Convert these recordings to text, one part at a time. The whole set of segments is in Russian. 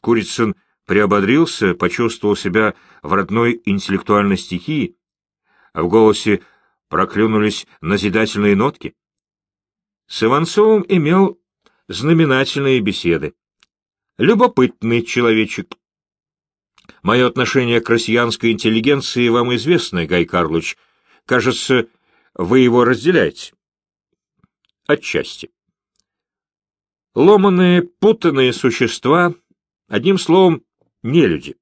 Курицын приободрился, почувствовал себя в родной интеллектуальной стихии, а в голосе проклюнулись назидательные нотки. С Иванцовым имел знаменательные беседы. Любопытный человечек. Мое отношение к россиянской интеллигенции вам известно, Гай Карлович. Кажется, вы его разделяете. Отчасти. Ломаные, путанные существа, одним словом, не люди.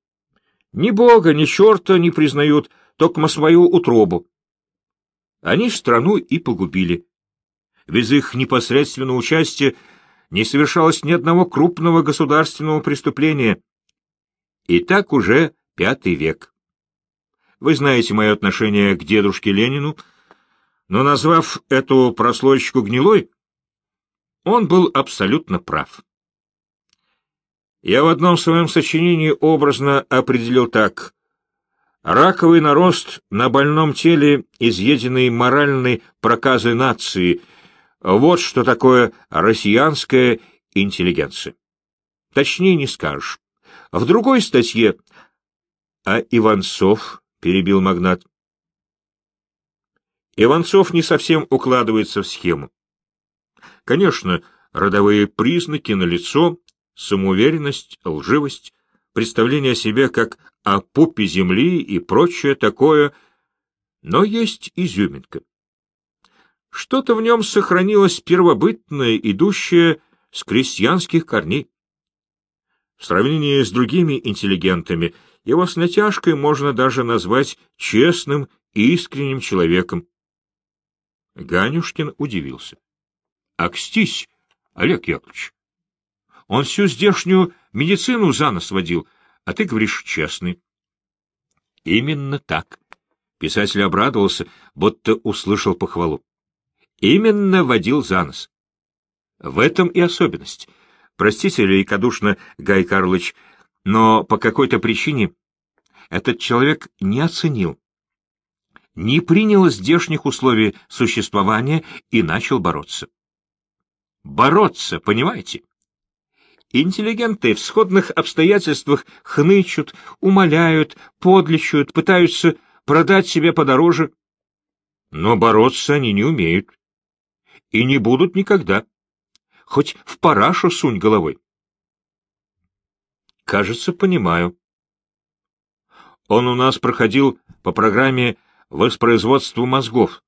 Ни бога, ни черта не признают, только свою утробу. Они страну и погубили. Без их непосредственного участия не совершалось ни одного крупного государственного преступления. И так уже пятый век. Вы знаете мое отношение к дедушке Ленину, но, назвав эту прослойщику гнилой, он был абсолютно прав. Я в одном своем сочинении образно определил так. Раковый нарост на больном теле, изъеденный моральной проказой нации — вот что такое россиянская интеллигенция. Точнее не скажешь. В другой статье... А Иванцов, — перебил магнат. Иванцов не совсем укладывается в схему. Конечно, родовые признаки налицо, самоуверенность, лживость, представление о себе как о пупе земли и прочее такое, но есть изюминка. Что-то в нем сохранилось первобытное, идущее с крестьянских корней. В сравнении с другими интеллигентами его с натяжкой можно даже назвать честным и искренним человеком. Ганюшкин удивился. — Акстись, Олег Яковлевич. Он всю здешнюю медицину за нос водил, а ты говоришь честный. Именно так. Писатель обрадовался, будто услышал похвалу. Именно водил за нос. В этом и особенность. Простите великодушно, Гай Карлович, но по какой-то причине этот человек не оценил, не принял здешних условий существования и начал бороться. Бороться, понимаете? Интеллигенты в сходных обстоятельствах хнычут, умоляют, подлечат, пытаются продать себе подороже. Но бороться они не умеют и не будут никогда. Хоть в парашу сунь головой. Кажется, понимаю. Он у нас проходил по программе воспроизводства мозгов,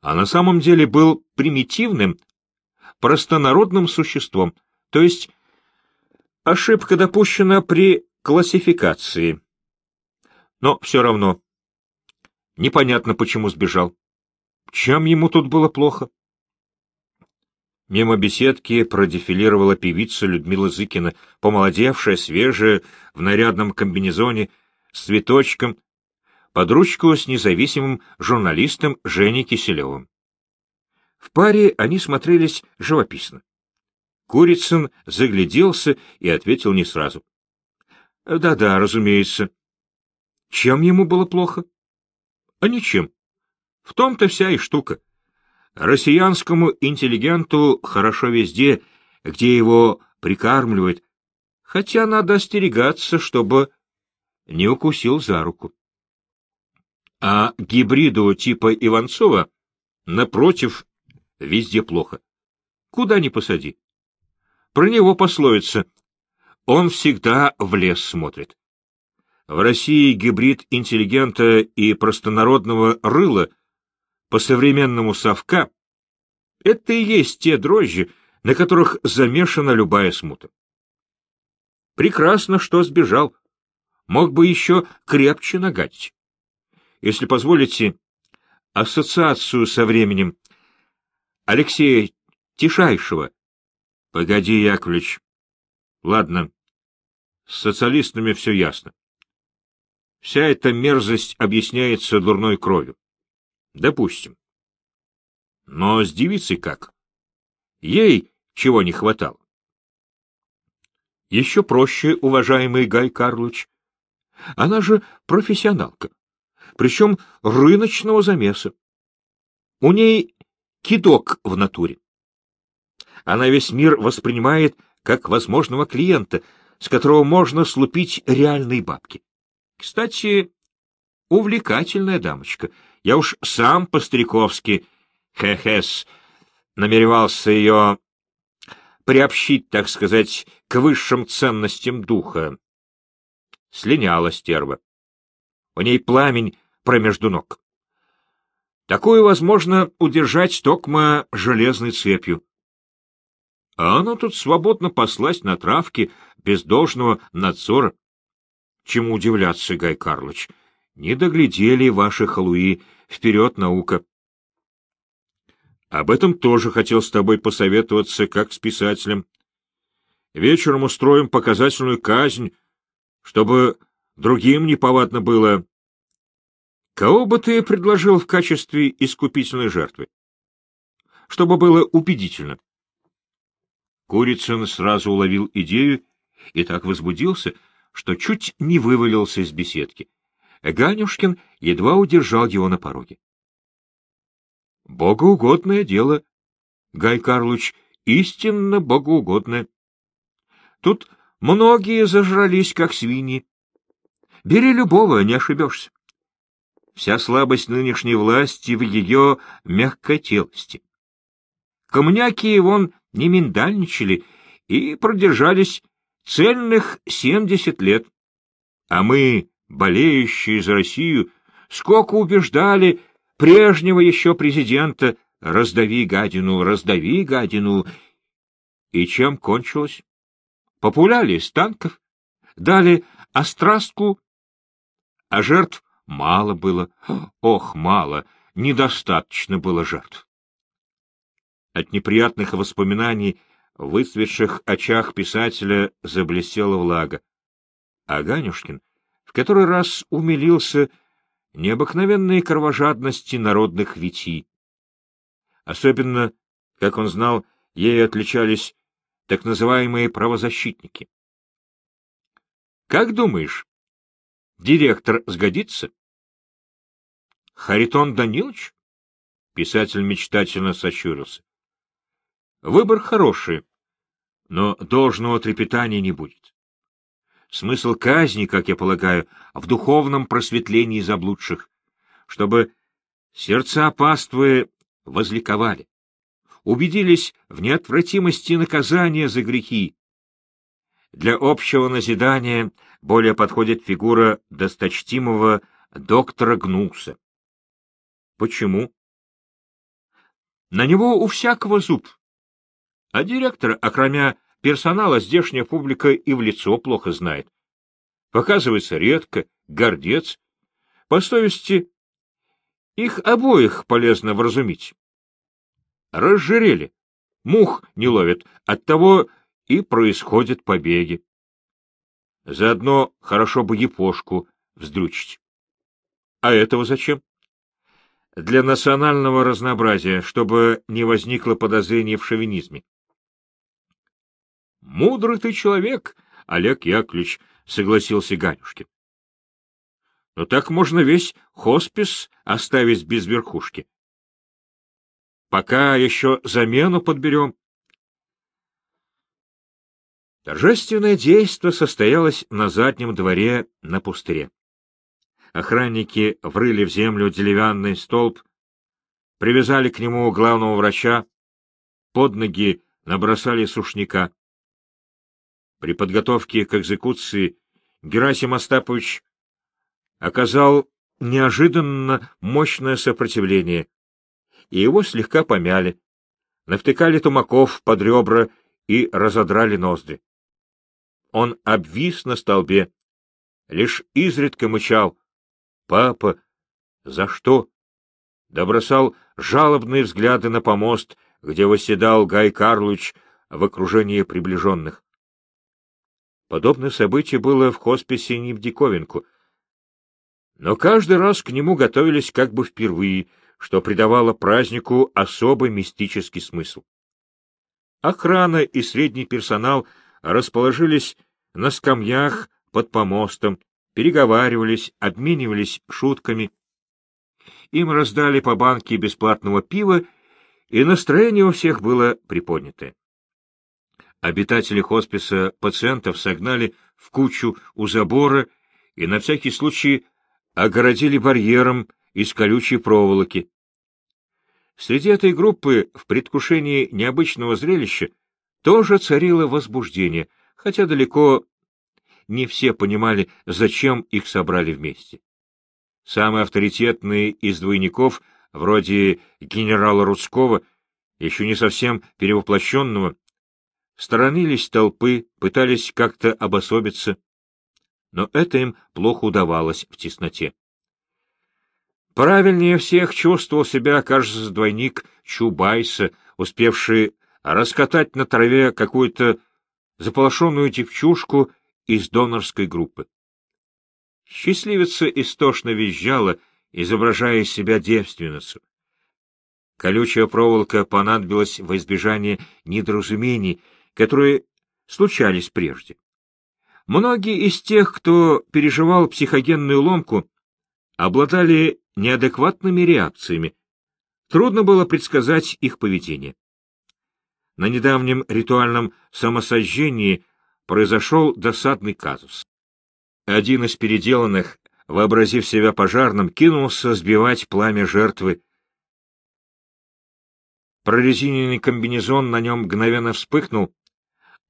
а на самом деле был примитивным, простонародным существом, то есть ошибка допущена при классификации. Но все равно непонятно, почему сбежал. Чем ему тут было плохо? Мимо беседки продефилировала певица Людмила Зыкина, помолодевшая, свежая, в нарядном комбинезоне, с цветочком, под ручку с независимым журналистом Женей Киселевым. В паре они смотрелись живописно. Курицын загляделся и ответил не сразу. «Да — Да-да, разумеется. Чем ему было плохо? — А ничем. В том-то вся и штука. Россиянскому интеллигенту хорошо везде, где его прикармливают, хотя надо остерегаться, чтобы не укусил за руку. А гибриду типа Иванцова, напротив, везде плохо. Куда ни посади. Про него пословица «Он всегда в лес смотрит». В России гибрид интеллигента и простонародного рыла — по-современному совка, это и есть те дрожжи, на которых замешана любая смута. Прекрасно, что сбежал. Мог бы еще крепче нагадить. Если позволите, ассоциацию со временем Алексея Тишайшего. Погоди, Яковлевич. Ладно, с социалистами все ясно. Вся эта мерзость объясняется дурной кровью. Допустим. Но с девицей как? Ей чего не хватало? Еще проще, уважаемый Гай Карлович. Она же профессионалка, причем рыночного замеса. У ней кидок в натуре. Она весь мир воспринимает как возможного клиента, с которого можно слупить реальные бабки. Кстати, увлекательная дамочка. Я уж сам по-стариковски, хе-хес, намеревался ее приобщить, так сказать, к высшим ценностям духа. Слиняла стерва. У ней пламень промежду ног. Такую возможно удержать токмо железной цепью. А она тут свободно послась на травке без должного надзора. Чему удивляться, Гай Карлович? Не доглядели ваши халуи. Вперед, наука! Об этом тоже хотел с тобой посоветоваться, как с писателем. Вечером устроим показательную казнь, чтобы другим неповадно было. Кого бы ты предложил в качестве искупительной жертвы? Чтобы было убедительно. Курицын сразу уловил идею и так возбудился, что чуть не вывалился из беседки. Ганюшкин едва удержал его на пороге. — Богоугодное дело, Гай Карлович, истинно богоугодное. Тут многие зажрались, как свиньи. Бери любого, не ошибешься. Вся слабость нынешней власти в ее мягкотелости. Камняки вон не миндальничали и продержались цельных семьдесят лет. А мы, болеющие за Россию, сколько убеждали прежнего еще президента «раздави гадину, раздави гадину». И чем кончилось? Популяли из танков, дали острастку, а жертв мало было. Ох, мало, недостаточно было жертв. От неприятных воспоминаний в выцветших очах писателя заблестела влага. А Ганюшкин в который раз умилился необыкновенной кровожадности народных витий. Особенно, как он знал, ею отличались так называемые правозащитники. Как думаешь, директор сгодится? Харитон Данилович? Писатель мечтательно сощурился. Выбор хороший, но должного трепетания не будет. Смысл казни, как я полагаю, в духовном просветлении заблудших, чтобы сердца паствы возликовали, убедились в неотвратимости наказания за грехи. Для общего назидания более подходит фигура досточтимого доктора Гнуса. Почему? На него у всякого зуб. А директор, окромя персонала, здешняя публика и в лицо плохо знает. Показывается редко, гордец. По совести, их обоих полезно вразумить. Разжирели, мух не ловят, оттого и происходят побеги. Заодно хорошо бы епошку вздрючить. А этого зачем? Для национального разнообразия, чтобы не возникло подозрений в шовинизме. Мудрый ты человек, Олег Яковлевич, — согласился Ганюшкин. Но так можно весь хоспис оставить без верхушки. Пока еще замену подберем. Торжественное действо состоялось на заднем дворе на пустыре. Охранники врыли в землю деревянный столб, привязали к нему главного врача, под ноги набросали сушняка. При подготовке к экзекуции Герасим Остапович оказал неожиданно мощное сопротивление, и его слегка помяли, навтыкали тумаков под ребра и разодрали ноздри. Он обвис на столбе, лишь изредка мычал. «Папа, за что?» Добросал жалобные взгляды на помост, где восседал Гай Карлович в окружении приближенных. Подобное событие было в хосписе не в диковинку. Но каждый раз к нему готовились как бы впервые, что придавало празднику особый мистический смысл. Охрана и средний персонал расположились на скамьях под помостом, переговаривались, обменивались шутками. Им раздали по банке бесплатного пива, и настроение у всех было приподнятое. Обитатели хосписа пациентов согнали в кучу у забора и на всякий случай огородили барьером из колючей проволоки. Среди этой группы в предвкушении необычного зрелища тоже царило возбуждение, хотя далеко не все понимали, зачем их собрали вместе. Самые авторитетные из двойников, вроде генерала Рудского, еще не совсем перевоплощенного, сторонились толпы, пытались как-то обособиться, но это им плохо удавалось в тесноте. Правильнее всех чувствовал себя, кажется, двойник Чубайса, успевший раскатать на траве какую-то заполошенную девчушку из донорской группы. Счастливица истошно визжала, изображая из себя девственницу. Колючая проволока понадобилась во избежание недоразумений, которые случались прежде. Многие из тех, кто переживал психогенную ломку, обладали неадекватными реакциями. Трудно было предсказать их поведение. На недавнем ритуальном самосожжении произошел досадный казус. Один из переделанных, вообразив себя пожарным, кинулся сбивать пламя жертвы. Прорезиненный комбинезон на нем мгновенно вспыхнул,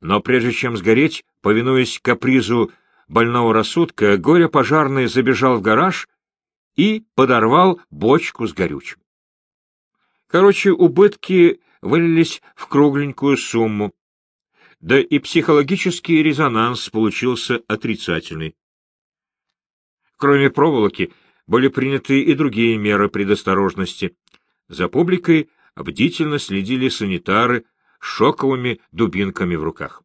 но прежде чем сгореть, повинуясь капризу больного рассудка, горе-пожарный забежал в гараж и подорвал бочку с горючим. Короче, убытки вылились в кругленькую сумму, да и психологический резонанс получился отрицательный. Кроме проволоки, были приняты и другие меры предосторожности. За публикой бдительно следили санитары шоковыми дубинками в руках.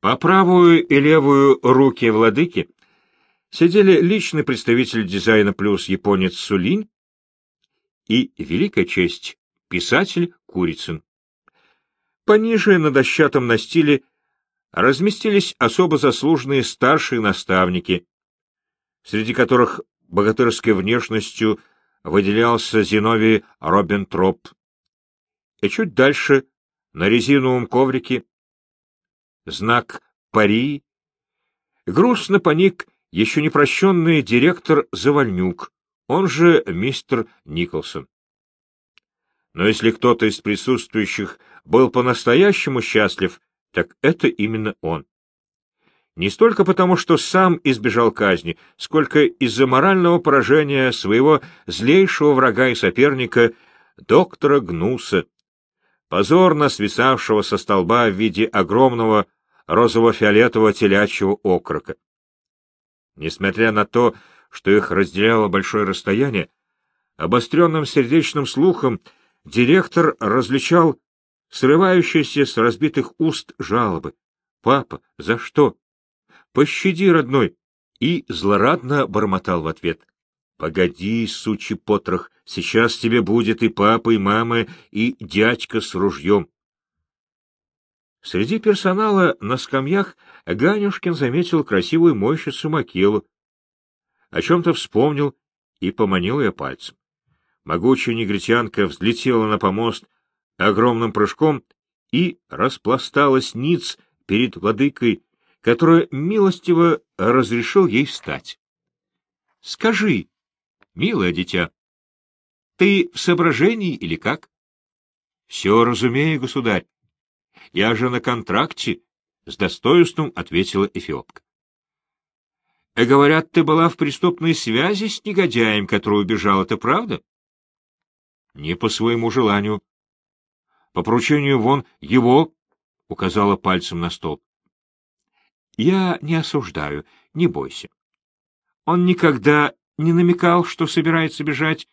По правую и левую руки владыки сидели личный представитель дизайна плюс японец Сулинь и, великая честь, писатель Курицын. Пониже на дощатом настиле разместились особо заслуженные старшие наставники, среди которых богатырской внешностью выделялся Зиновий Робентроп. И чуть дальше, на резиновом коврике, знак пари, грустно поник еще не прощенный директор Завальнюк, он же мистер Николсон. Но если кто-то из присутствующих был по-настоящему счастлив, так это именно он. Не столько потому, что сам избежал казни, сколько из-за морального поражения своего злейшего врага и соперника, доктора Гнуса, позорно свисавшего со столба в виде огромного розово-фиолетового телячьего окрока. Несмотря на то, что их разделяло большое расстояние, обостренным сердечным слухом директор различал срывающиеся с разбитых уст жалобы. «Папа, за что? Пощади, родной!» И злорадно бормотал в ответ. «Погоди, сучий потрох, сейчас тебе будет и папа, и мама, и дядька с ружьем». Среди персонала на скамьях Ганюшкин заметил красивую мойщицу Макелу, о чем-то вспомнил и поманил ее пальцем. Могучая негритянка взлетела на помост огромным прыжком и распласталась ниц перед владыкой, который милостиво разрешил ей встать. — Скажи, милое дитя, ты в соображении или как? — Все разумею, государь. Я же на контракте, — с достоинством ответила Эфиопка. «Э, — Говорят, ты была в преступной связи с негодяем, который убежал, это правда? — Не по своему желанию. По поручению вон его, — указала пальцем на стол. — Я не осуждаю, не бойся. Он никогда не намекал, что собирается бежать.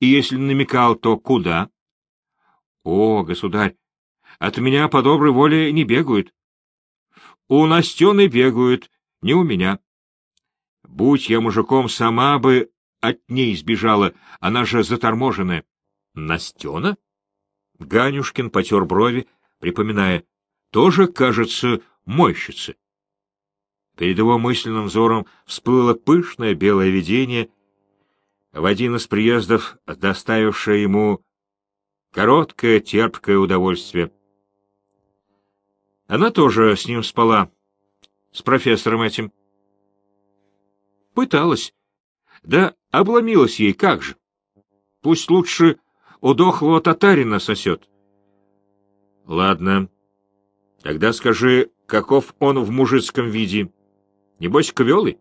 И если намекал, то куда? — О, государь, от меня по доброй воле не бегают. У Настены бегают, не у меня. Будь я мужиком, сама бы от ней сбежала, она же заторможенная. Настена? Ганюшкин потер брови, припоминая. Тоже, кажется, мойщица. Перед его мысленным взором всплыло пышное белое видение, в один из приездов доставившее ему короткое терпкое удовольствие — Она тоже с ним спала, с профессором этим. Пыталась. Да обломилась ей, как же. Пусть лучше у дохлого татарина сосет. Ладно. Тогда скажи, каков он в мужицком виде? Небось, квелый?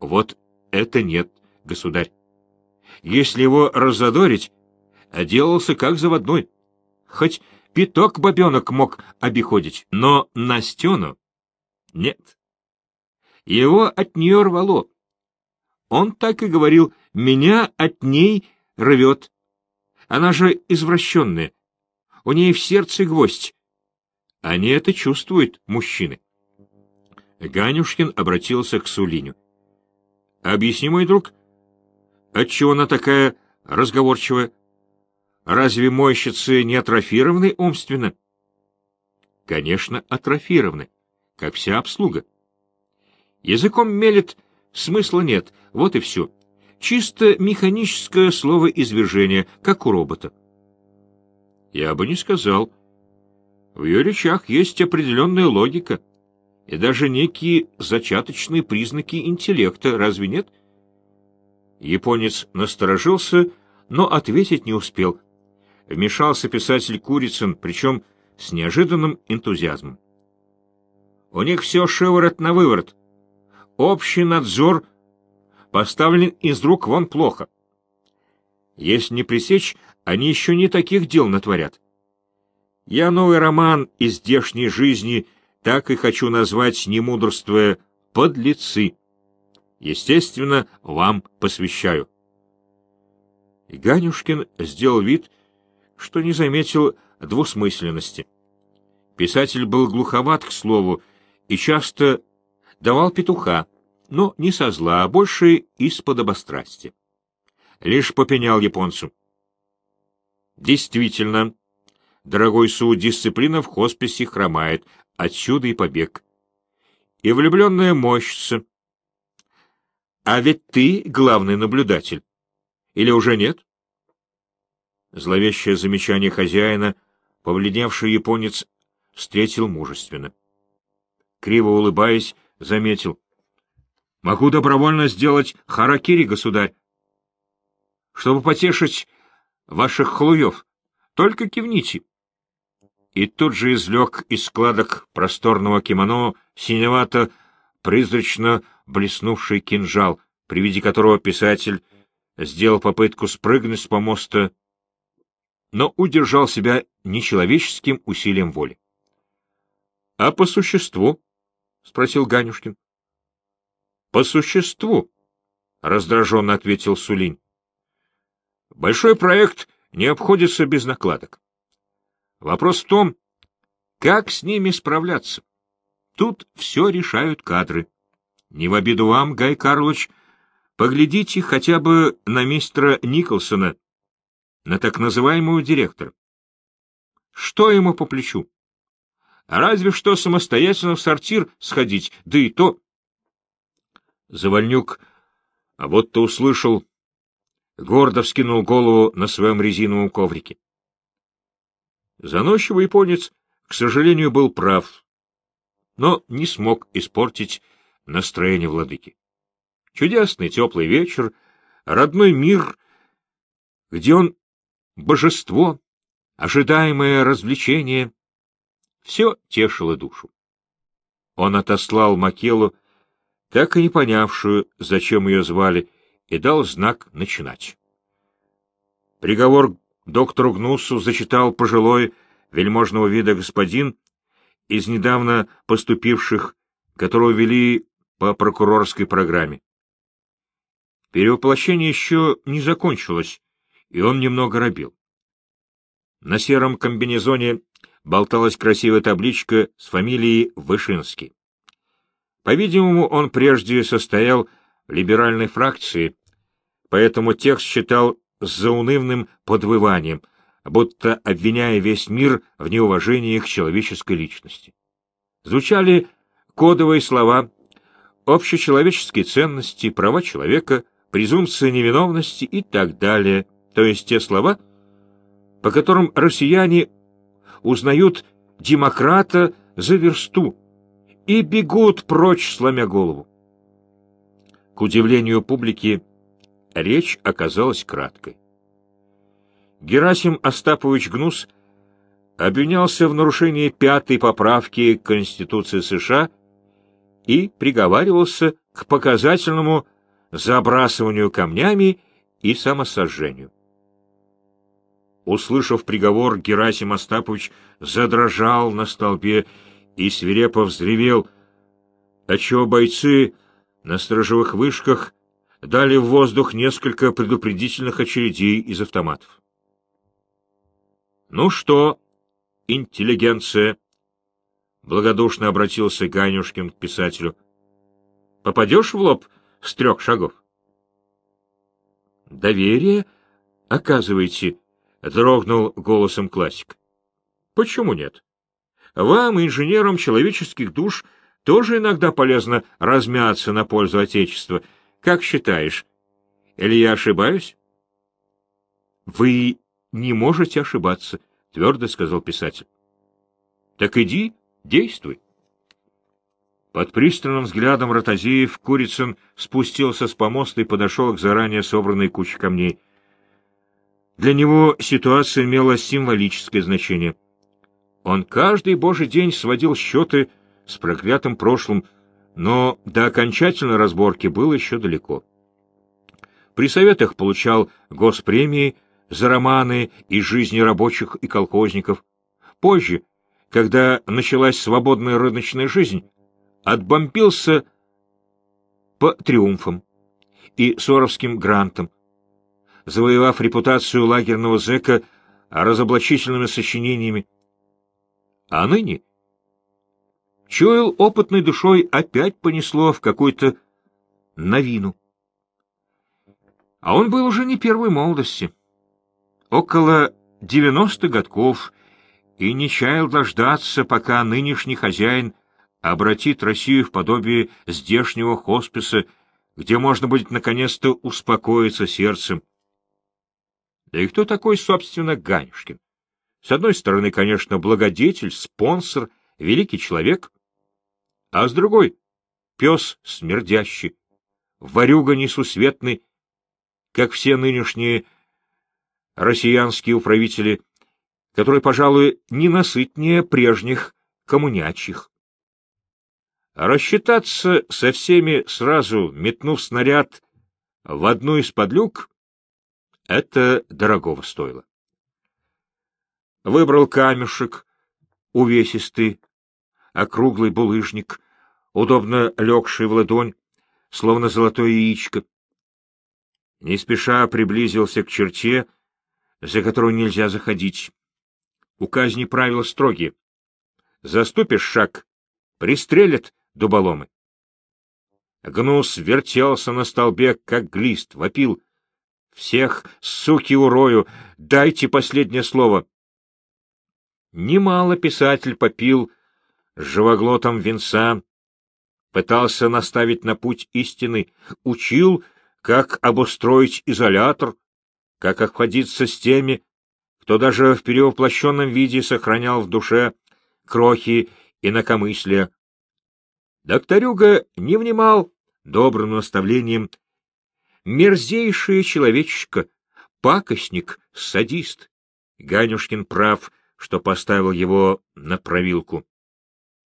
Вот это нет, государь. Если его разодорить, делался как заводной. Хоть пяток бабенок мог обиходить, но Настену нет. Его от нее рвало. Он так и говорил, меня от ней рвет. Она же извращенная. У ней в сердце гвоздь. Они это чувствуют, мужчины. Ганюшкин обратился к Сулиню. — Объясни, мой друг, отчего она такая разговорчивая? Разве мойщицы не атрофированы умственно? — Конечно, атрофированы, как вся обслуга. Языком мелет, смысла нет, вот и все. Чисто механическое слово извержения, как у робота. Я бы не сказал. В ее речах есть определенная логика и даже некие зачаточные признаки интеллекта, разве нет? Японец насторожился, но ответить не успел. Вмешался писатель Курицын, причем с неожиданным энтузиазмом. У них все шиворот на выворот. Общий надзор поставлен из рук вон плохо. Если не пресечь, они еще не таких дел натворят. Я новый роман из здешней жизни так и хочу назвать, не мудрствуя, «Подлецы». Естественно, вам посвящаю. И Ганюшкин сделал вид, что не заметил двусмысленности. Писатель был глуховат к слову и часто давал петуха, но не со зла, а больше из подобострастия. Лишь попенял японцу. Действительно, дорогой Су, дисциплина в хосписе хромает, отсюда и побег. И влюбленная мощится. А ведь ты главный наблюдатель. Или уже нет? Зловещее замечание хозяина, побледневший японец, встретил мужественно. Криво улыбаясь, заметил. — Могу добровольно сделать харакири, государь. Чтобы потешить ваших хлуев. Только кивните. И тут же извлек из складок просторного кимоно синевато призрачно блеснувший кинжал, при виде которого писатель сделал попытку спрыгнуть с помоста, но удержал себя нечеловеческим усилием воли. — А по существу? — спросил Ганюшкин. — По существу, — раздраженно ответил Сулинь. — Большой проект не обходится без накладок. Вопрос в том, как с ними справляться. Тут все решают кадры. Не в обиду вам, Гай Карлович, поглядите хотя бы на мистера Николсона, на так называемого директора. Что ему по плечу? Разве что самостоятельно в сортир сходить, да и то. Завальнюк, а вот ты услышал, гордо вскинул голову на своем резиновом коврике. Заносчивый японец, к сожалению, был прав, но не смог испортить настроение владыки. Чудесный теплый вечер, родной мир, где он божество, ожидаемое развлечение, все тешило душу. Он отослал Макелу, так и не понявшую, зачем ее звали, и дал знак начинать. Приговор доктору Гнусу зачитал пожилой вельможного вида господин из недавно поступивших, которого вели по прокурорской программе. Перевоплощение еще не закончилось, и он немного робил. На сером комбинезоне болталась красивая табличка с фамилией Вышинский. По-видимому, он прежде состоял в либеральной фракции, поэтому текст считал заунывным подвыванием, будто обвиняя весь мир в неуважении к человеческой личности. Звучали кодовые слова общечеловеческие ценности, права человека, презумпция невиновности и так далее, то есть те слова, по которым россияне узнают демократа за версту и бегут прочь, сломя голову. К удивлению публики, речь оказалась краткой. Герасим Остапович Гнус обвинялся в нарушении пятой поправки Конституции США и приговаривался к показательному забрасыванию камнями и самосожжению. Услышав приговор, Герасим Остапович задрожал на столбе и свирепо взревел, отчего бойцы на сторожевых вышках дали в воздух несколько предупредительных очередей из автоматов. «Ну что, интеллигенция?» — благодушно обратился Ганюшкин к писателю. «Попадешь в лоб с трех шагов?» «Доверие, оказываете», — дрогнул голосом классик. «Почему нет? Вам, инженерам человеческих душ, тоже иногда полезно размяться на пользу Отечества. Как считаешь, или я ошибаюсь?» «Вы не можете ошибаться», — твердо сказал писатель. «Так иди, действуй». Под пристальным взглядом Ротозеев Курицын спустился с помоста и подошел к заранее собранной куче камней. Для него ситуация имела символическое значение. Он каждый божий день сводил счеты с проклятым прошлым, но до окончательной разборки было еще далеко. При советах получал госпремии за романы и жизни рабочих и колхозников. Позже, когда началась свободная рыночная жизнь, отбомбился по триумфам и Соровским грантам, завоевав репутацию лагерного зэка разоблачительными сочинениями. А ныне чуял опытной душой опять понесло в какую-то новину. А он был уже не первой молодости. Около девяносто годков и не чаял дождаться, пока нынешний хозяин обратит Россию в подобие здешнего хосписа, где можно будет наконец-то успокоиться сердцем. Да и кто такой, собственно, Ганюшкин? С одной стороны, конечно, благодетель, спонсор, великий человек, а с другой — пес смердящий, ворюга несусветный, как все нынешние россиянские управители, который, пожалуй, ненасытнее прежних коммунячьих. Рассчитаться со всеми сразу, метнув снаряд в одну из подлюк, это дорогого стоило. Выбрал камешек, увесистый, округлый булыжник, удобно легший в ладонь, словно золотое яичко. Не спеша приблизился к черте, за которую нельзя заходить. У казни правила строгие. Заступишь шаг — пристрелят дуболомы. Гнус вертелся на столбе, как глист, вопил. «Всех, суки, урою! Дайте последнее слово!» Немало писатель попил живоглотом венца, пытался наставить на путь истины, учил, как обустроить изолятор, как обходиться с теми, кто даже в перевоплощенном виде сохранял в душе крохи инакомыслия. Докторюга не внимал добрым наставлением. Мерзейшее человечечко, пакостник, садист. Ганюшкин прав, что поставил его на провилку.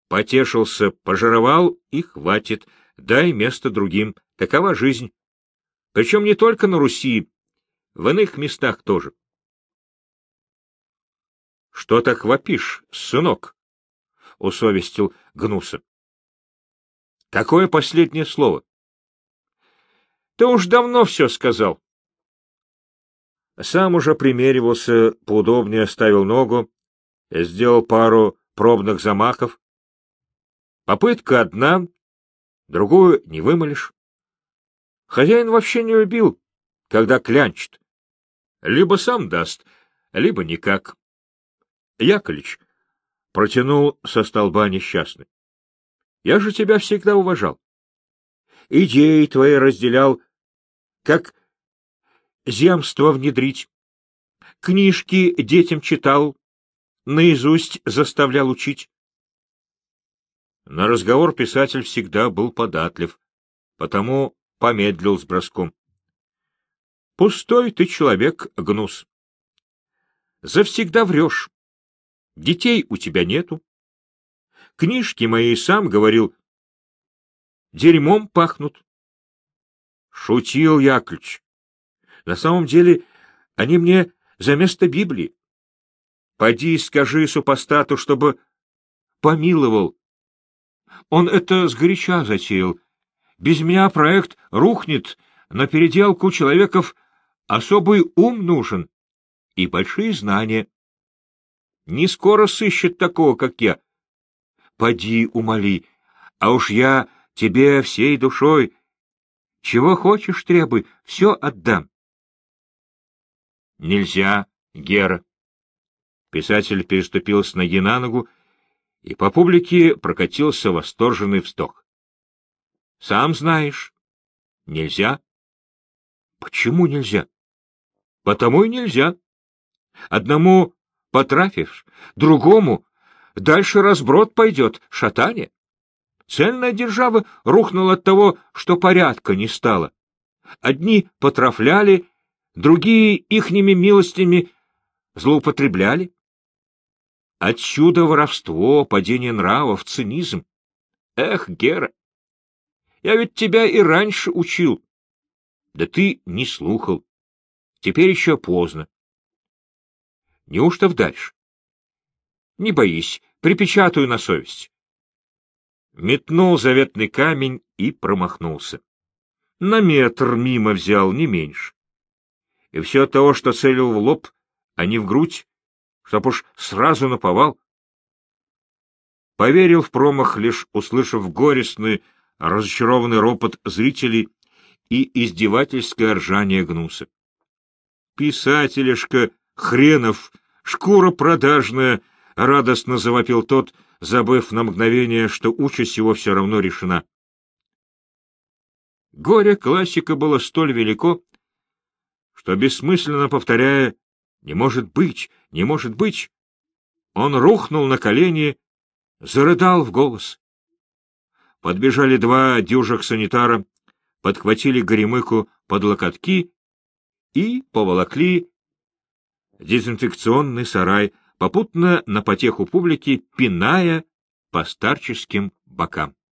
Потешился, пожировал и хватит, дай место другим. Такова жизнь. Причем не только на Руси, в иных местах тоже. — Что так вопишь, сынок? — усовестил Гнуса. — Какое последнее слово? — Ты уж давно все сказал. Сам уже примеривался, поудобнее ставил ногу, сделал пару пробных замахов. Попытка одна, другую не вымолишь. Хозяин вообще не любил, когда клянчит. Либо сам даст, либо никак. Яковлевич протянул со столба несчастный. Я же тебя всегда уважал. Идеи твои разделял, как земство внедрить. Книжки детям читал, наизусть заставлял учить. На разговор писатель всегда был податлив, потому помедлил с броском. — Пустой ты человек, Гнус. Завсегда врешь. Детей у тебя нету. Книжки мои, сам говорил, дерьмом пахнут. Шутил Яковлевич. На самом деле они мне за место Библии. Поди скажи супостату, чтобы помиловал. Он это сгоряча затеял. Без меня проект рухнет, на переделку человеков особый ум нужен и большие знания. Не скоро сыщет такого, как я. Поди, умоли, а уж я тебе всей душой. Чего хочешь, требуй, все отдам. Нельзя, Гера. Писатель переступил с ноги на ногу, и по публике прокатился восторженный вздох. — Сам знаешь. Нельзя. — Почему нельзя? — Потому и нельзя. Одному потрафишь, другому дальше разброд пойдет, шатание. Цельная держава рухнула от того, что порядка не стало. Одни потрафляли, другие ихними милостями злоупотребляли. Отсюда воровство, падение нравов, цинизм. Эх, Гера, я ведь тебя и раньше учил. Да ты не слухал. Теперь еще поздно. Неужто вдальше? Не боись, припечатаю на совесть. Метнул заветный камень и промахнулся. На метр мимо взял, не меньше. И все от того, что целил в лоб, а не в грудь, чтоб уж сразу наповал. Поверил в промах, лишь услышав горестный, разочарованный ропот зрителей и издевательское ржание гнуса. Писателешка хренов, шкура продажная, — радостно завопил тот, забыв на мгновение, что участь его все равно решена. Горе классика было столь велико, что, бессмысленно повторяя «не может быть, не может быть!» Он рухнул на колени, зарыдал в голос. Подбежали два дюжих санитара, подхватили горемыку под локотки и поволокли дезинфекционный сарай, попутно на потеху публики пиная по старческим бокам.